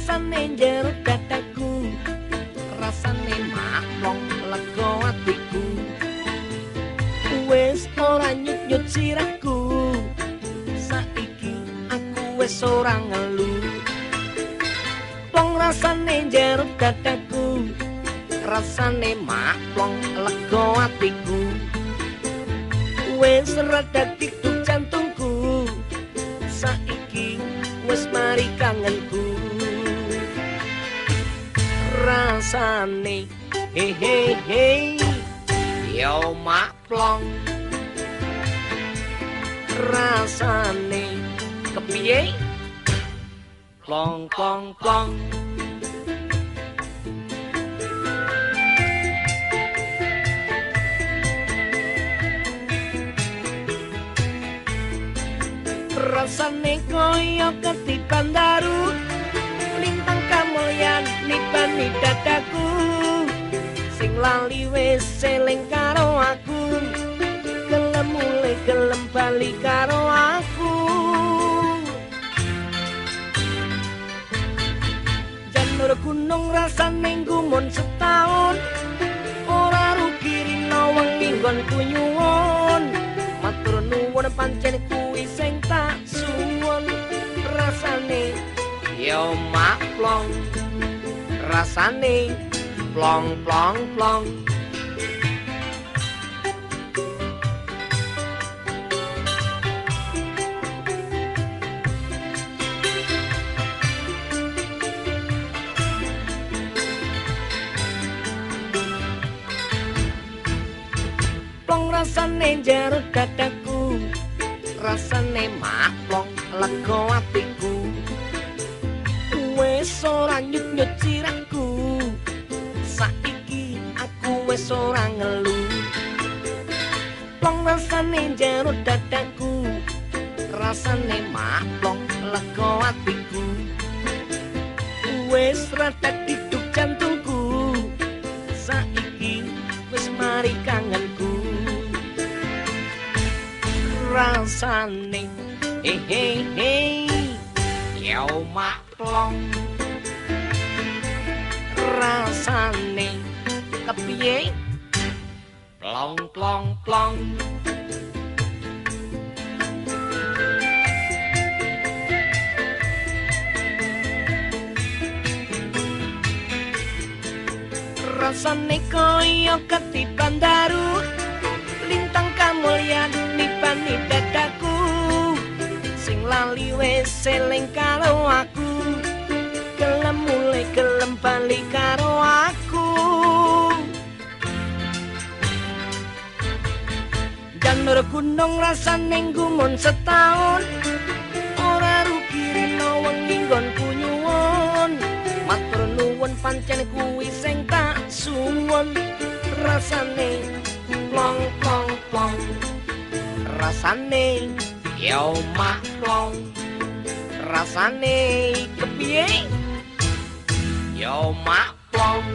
rasane jero dadaku. Rasane maklong lega atiku. Wis ora nyut-nyut sirahku. Saiki aku wis ora ngelu. Plong rasane jero dadaku. Rasane maklong lega atiku. Wis rada diduk jantungku. Saiki wis mari kangenku rasane he he he yo maklong rasane. Kepiye? Klong klong klong rasane kaya ketipan daru. Lintang kamulyan nibani dadaku sing lali wis seling karo aku gelem mulai gelem bali karo aku. Janur gunung rasane gumun setahun ora rugi rino wengi nggonku nyuwun matur nuwun pancen kuwi sing tak suwun rasane yo maklong rasane plong plong plong. Plong rasane jero dadaku. Rasane maklong lega atiku wis ora nyut-nyut sirahku. Saiki aku wis ora ngelu. Plong rasane jero dadaku rasane maklong lega atiku. Wis rada diduk jantungku. Saiki wis mari kangenku. Rasane he he he yo maklong rasane kepiye? Plong plong plong. Rasane kaya ketipan daru lintang kamulyan nibani dadaku. Sing lali wis seling karo aku janur gunung rasane gumun setahun. Ora rugi rino wengi nggonku nyuwun matur nuwun pancen kuwi sing tak suwun. Rasane plong plong plong. Rasane yo maklong rasane kepiye? Yo maklong